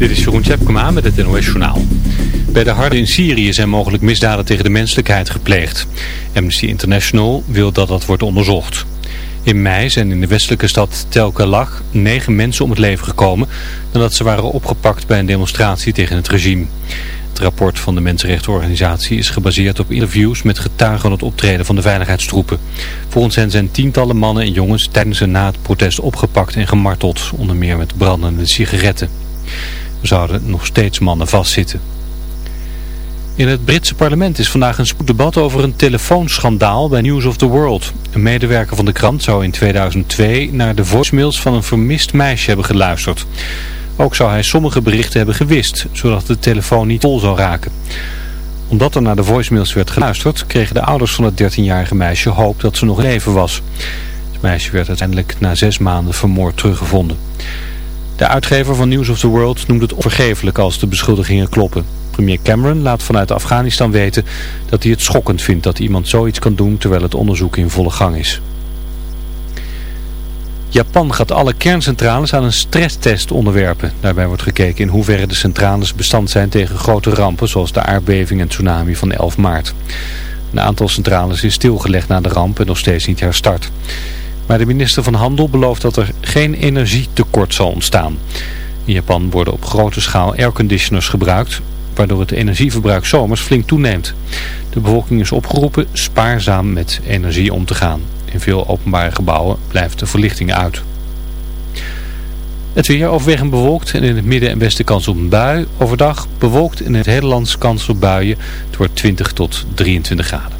Dit is Jeroen Tjepkema met het NOS Journaal. Bij de harde in Syrië zijn mogelijk misdaden tegen de menselijkheid gepleegd. Amnesty International wil dat dat wordt onderzocht. In mei zijn in de westelijke stad Tel Kalach negen mensen om het leven gekomen... nadat ze waren opgepakt bij een demonstratie tegen het regime. Het rapport van de mensenrechtenorganisatie is gebaseerd op interviews met getuigen van het optreden van de veiligheidstroepen. Volgens hen zijn tientallen mannen en jongens tijdens en na het protest opgepakt en gemarteld, onder meer met brandende sigaretten. Zouden nog steeds mannen vastzitten. In het Britse parlement is vandaag een spoeddebat over een telefoonschandaal bij News of the World. Een medewerker van de krant zou in 2002 naar de voicemails van een vermist meisje hebben geluisterd. Ook zou hij sommige berichten hebben gewist, zodat de telefoon niet vol zou raken. Omdat er naar de voicemails werd geluisterd, kregen de ouders van het 13-jarige meisje hoop dat ze nog leven was. Het meisje werd uiteindelijk na zes maanden vermoord teruggevonden. De uitgever van News of the World noemt het onvergeeflijk als de beschuldigingen kloppen. Premier Cameron laat vanuit Afghanistan weten dat hij het schokkend vindt dat iemand zoiets kan doen terwijl het onderzoek in volle gang is. Japan gaat alle kerncentrales aan een stresstest onderwerpen. Daarbij wordt gekeken in hoeverre de centrales bestand zijn tegen grote rampen zoals de aardbeving en tsunami van 11 maart. Een aantal centrales is stilgelegd na de ramp en nog steeds niet herstart. Maar de minister van Handel belooft dat er geen energietekort zal ontstaan. In Japan worden op grote schaal airconditioners gebruikt, waardoor het energieverbruik zomers flink toeneemt. De bevolking is opgeroepen spaarzaam met energie om te gaan. In veel openbare gebouwen blijft de verlichting uit. Het weer overwegend bewolkt en in het midden en westen kans op bui. Overdag bewolkt in het hele land kans op buien. Het wordt 20 tot 23 graden.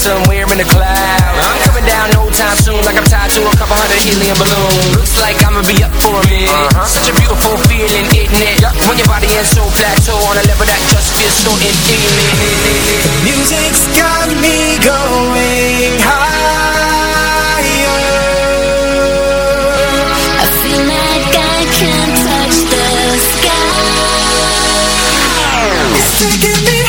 somewhere in the clouds. I'm coming down no time soon, like I'm tied to a couple hundred helium balloons. Looks like I'ma be up for a minute. Uh -huh. Such a beautiful feeling, isn't it? Yep. When your body is so plateau on a level that just feels so infinite. Music's got me going higher. I feel like I can touch the sky. It's taking me.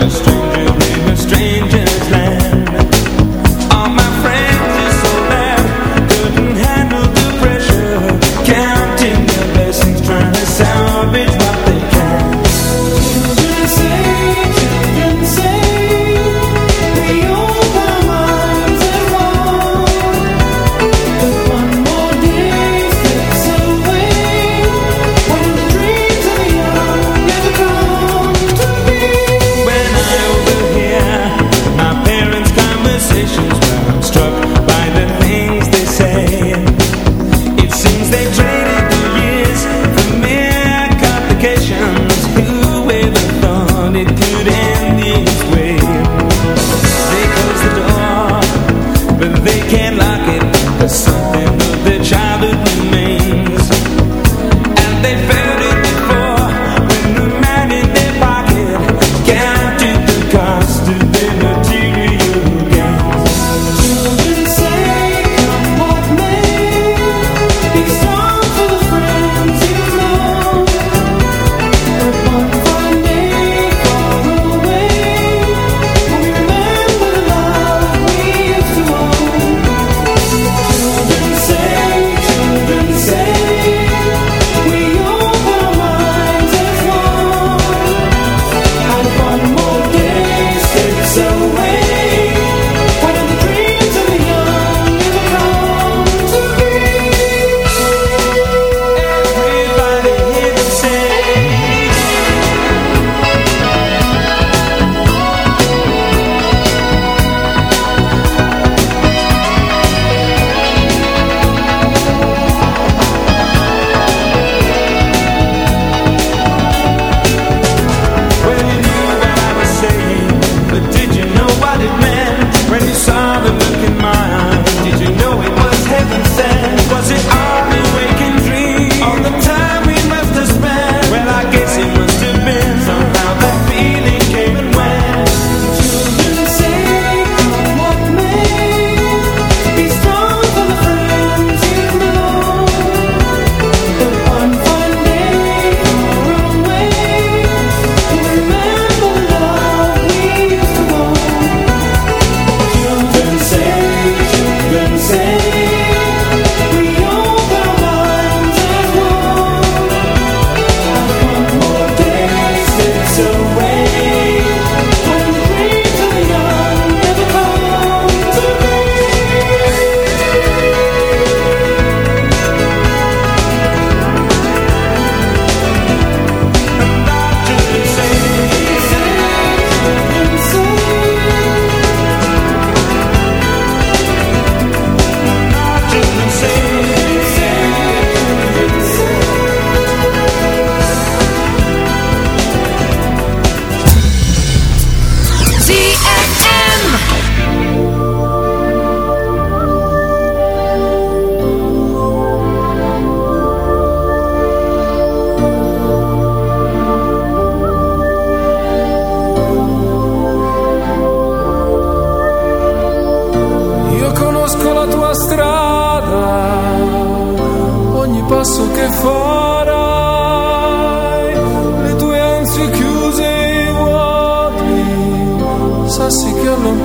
Mr.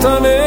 Satan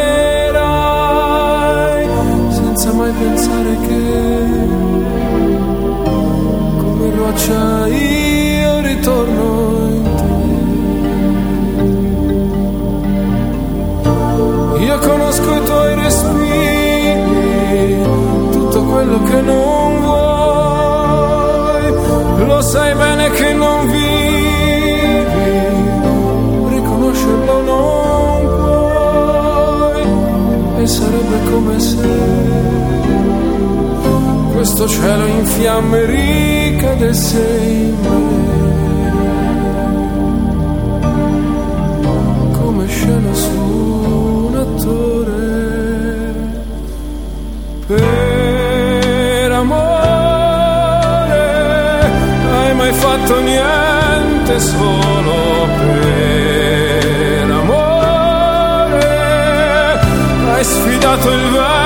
questo cielo in fiamme ricadesse in me. Come scena su un attore. Per amore hai mai fatto niente solo per amore. Hai sfidato il vento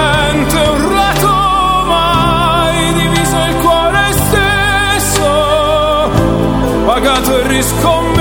is coming.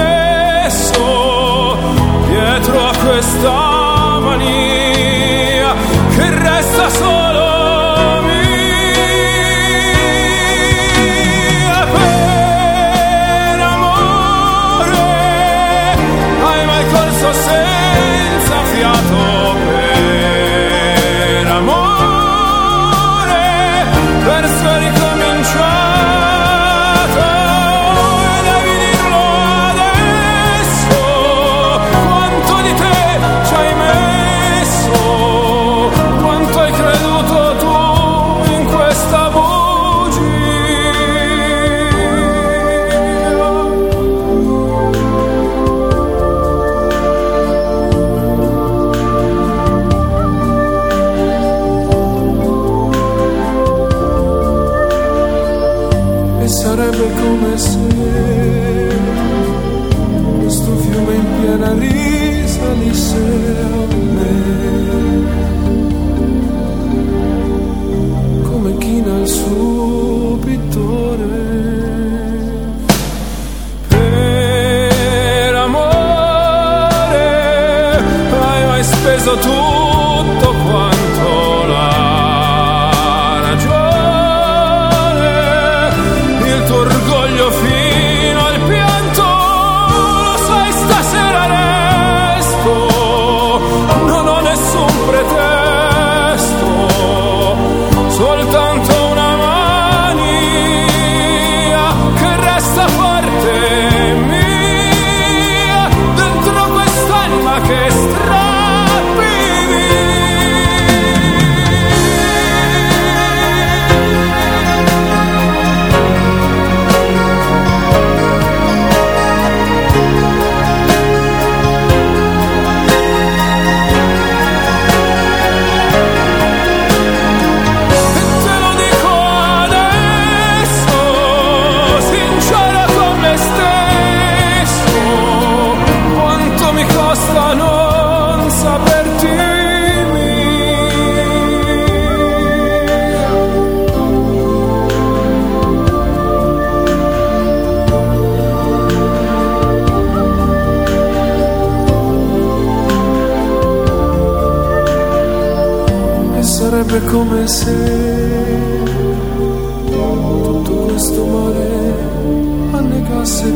We come se tutto questo mare annegasse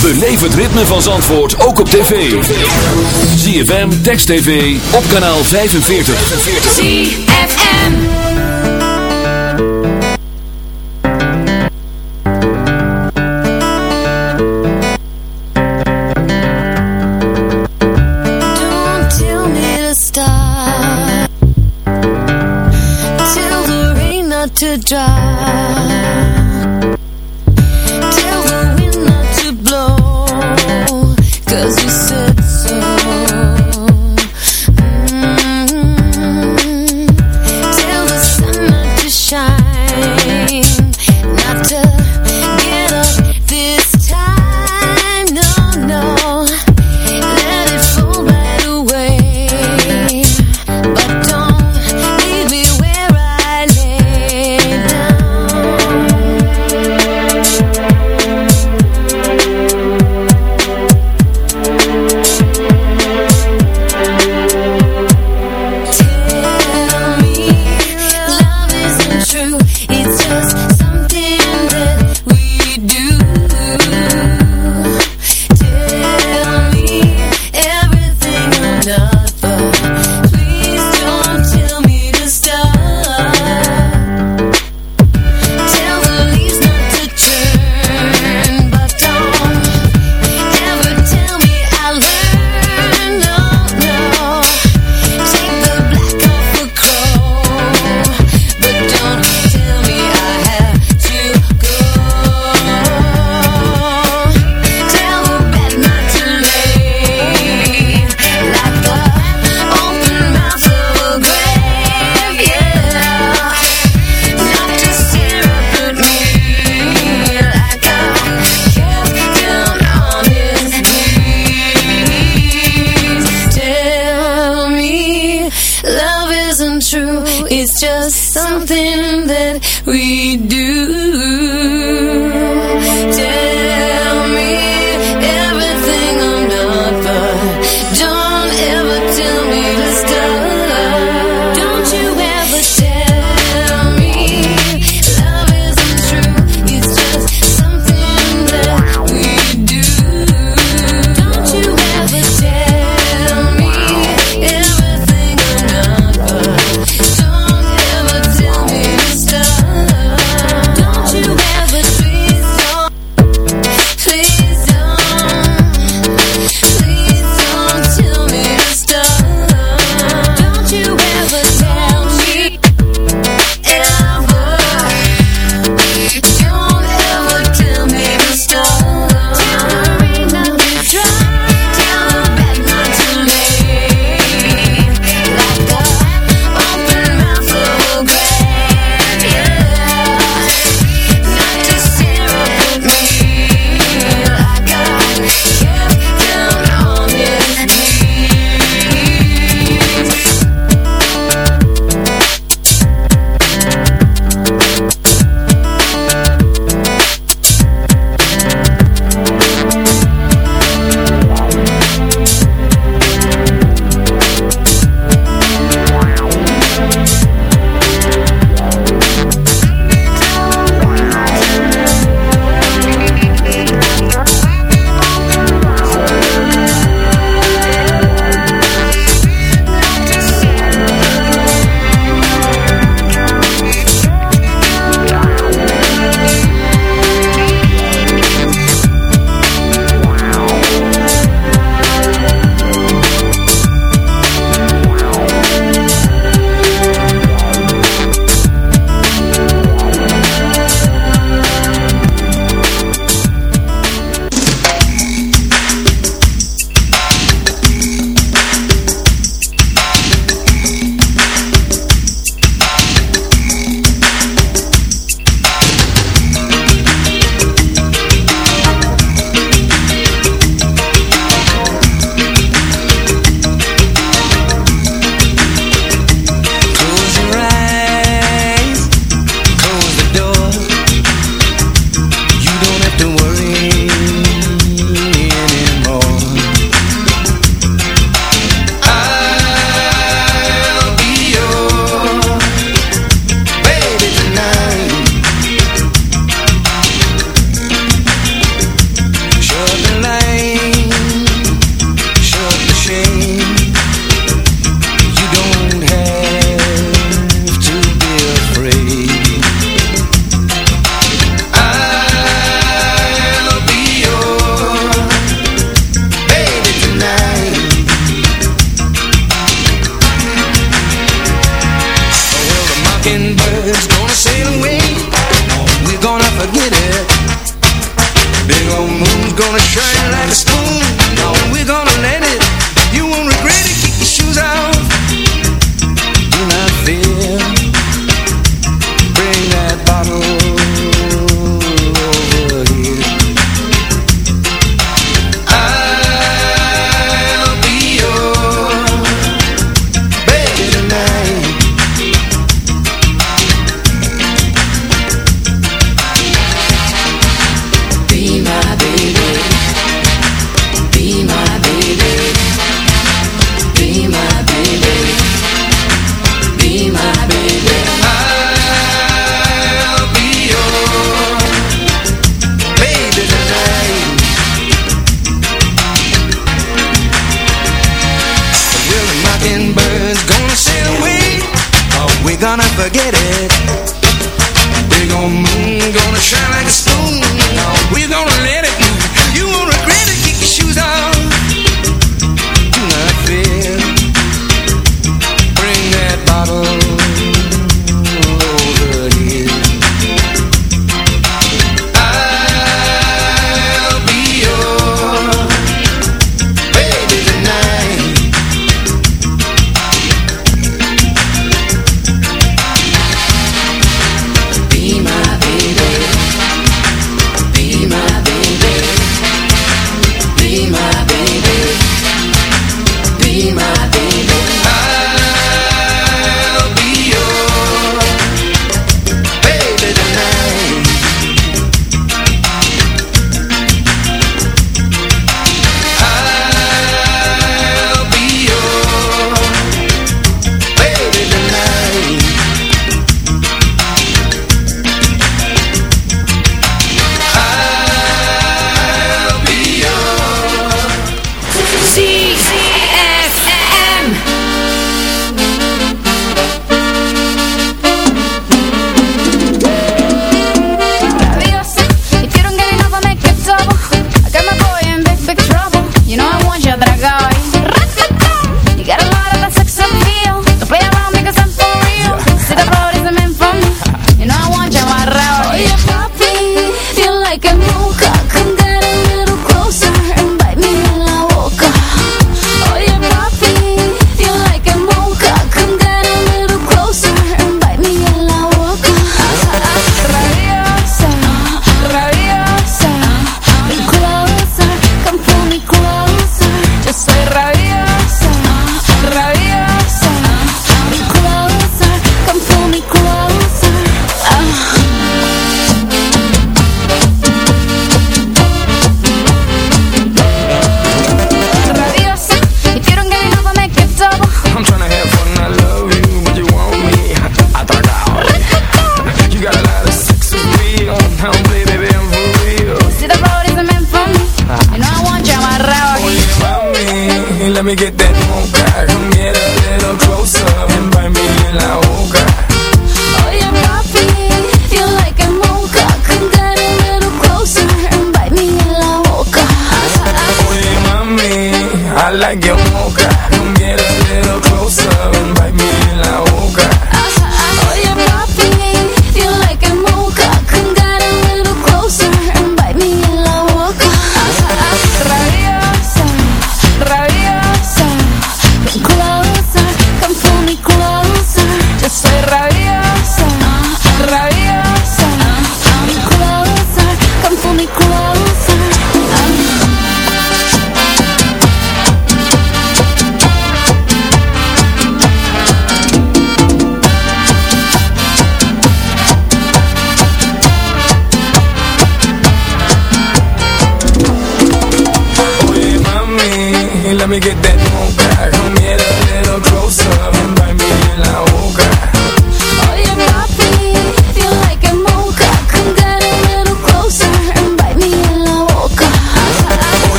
Beleef het ritme van Zandvoort ook op tv. ZFM, Text TV, op kanaal 45. ZFM. the drive I like your mocha Come get a little closer and bite me in the.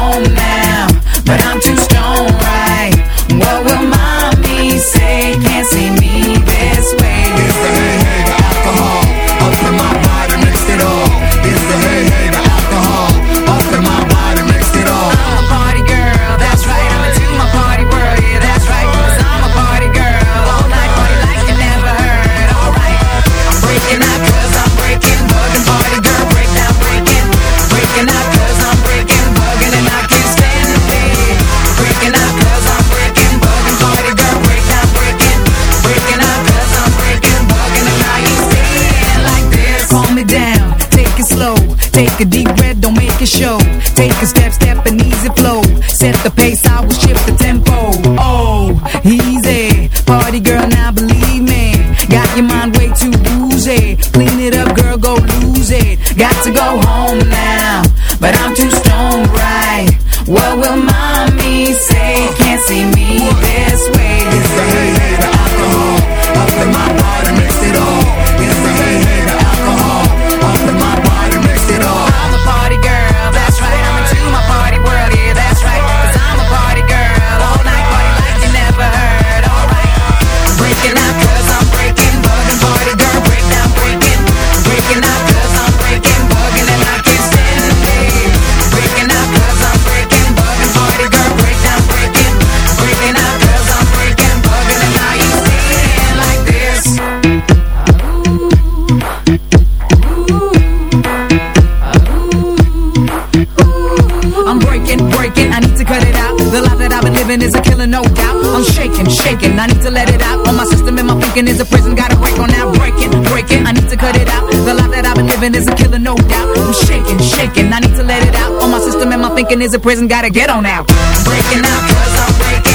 home now, but I'm too a show. Take a step, step and ease flow. Set the pace out living is a killer, no doubt. I'm shaking, shaking. I need to let it out. All my system and my thinking is a prison. Gotta break on now. Break it, break it. I need to cut it out. The life that I've been living is a killer, no doubt. I'm shaking, shaking. I need to let it out. All my system and my thinking is a prison. Gotta get on out. Breaking out, cause I'm breaking.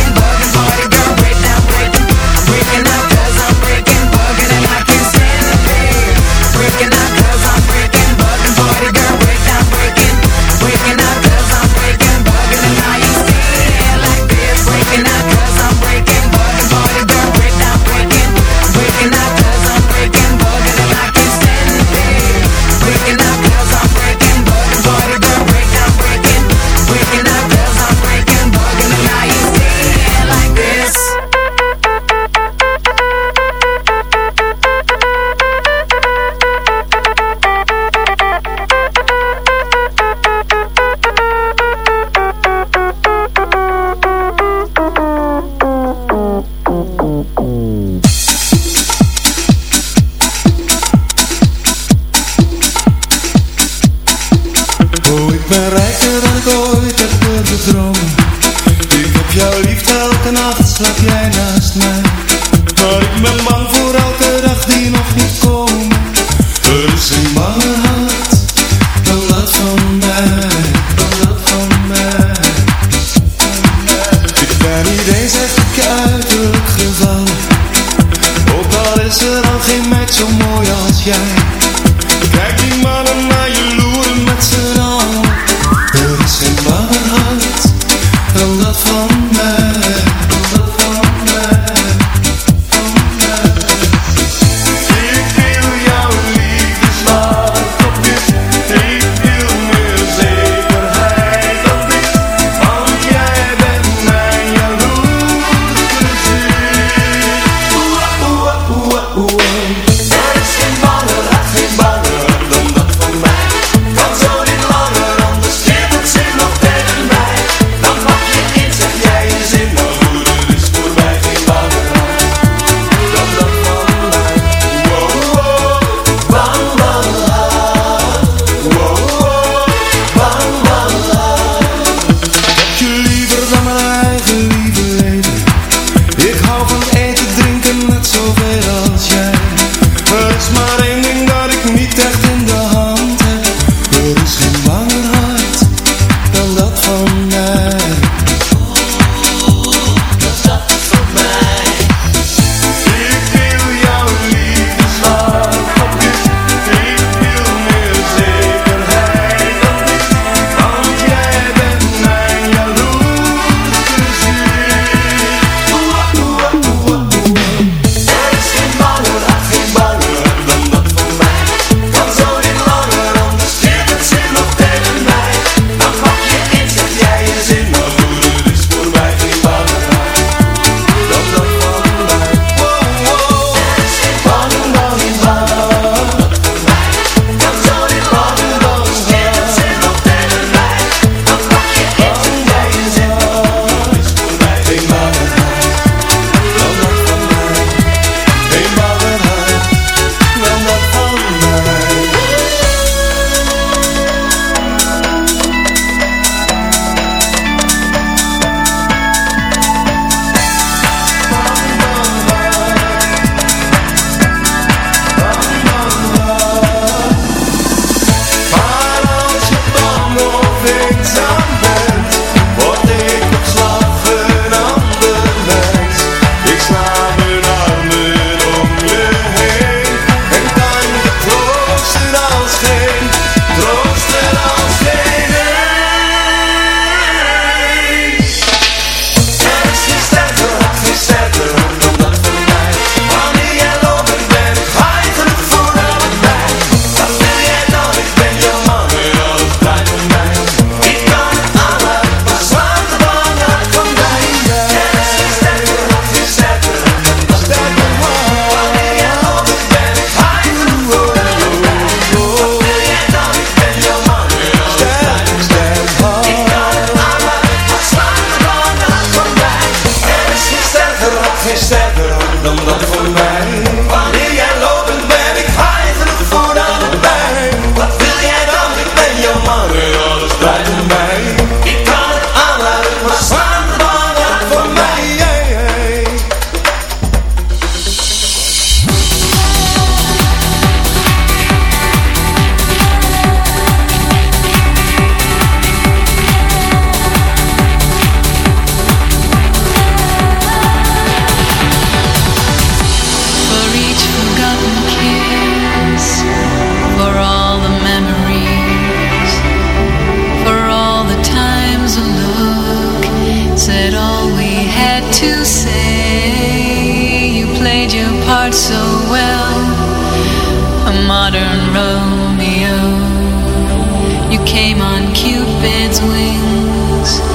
things.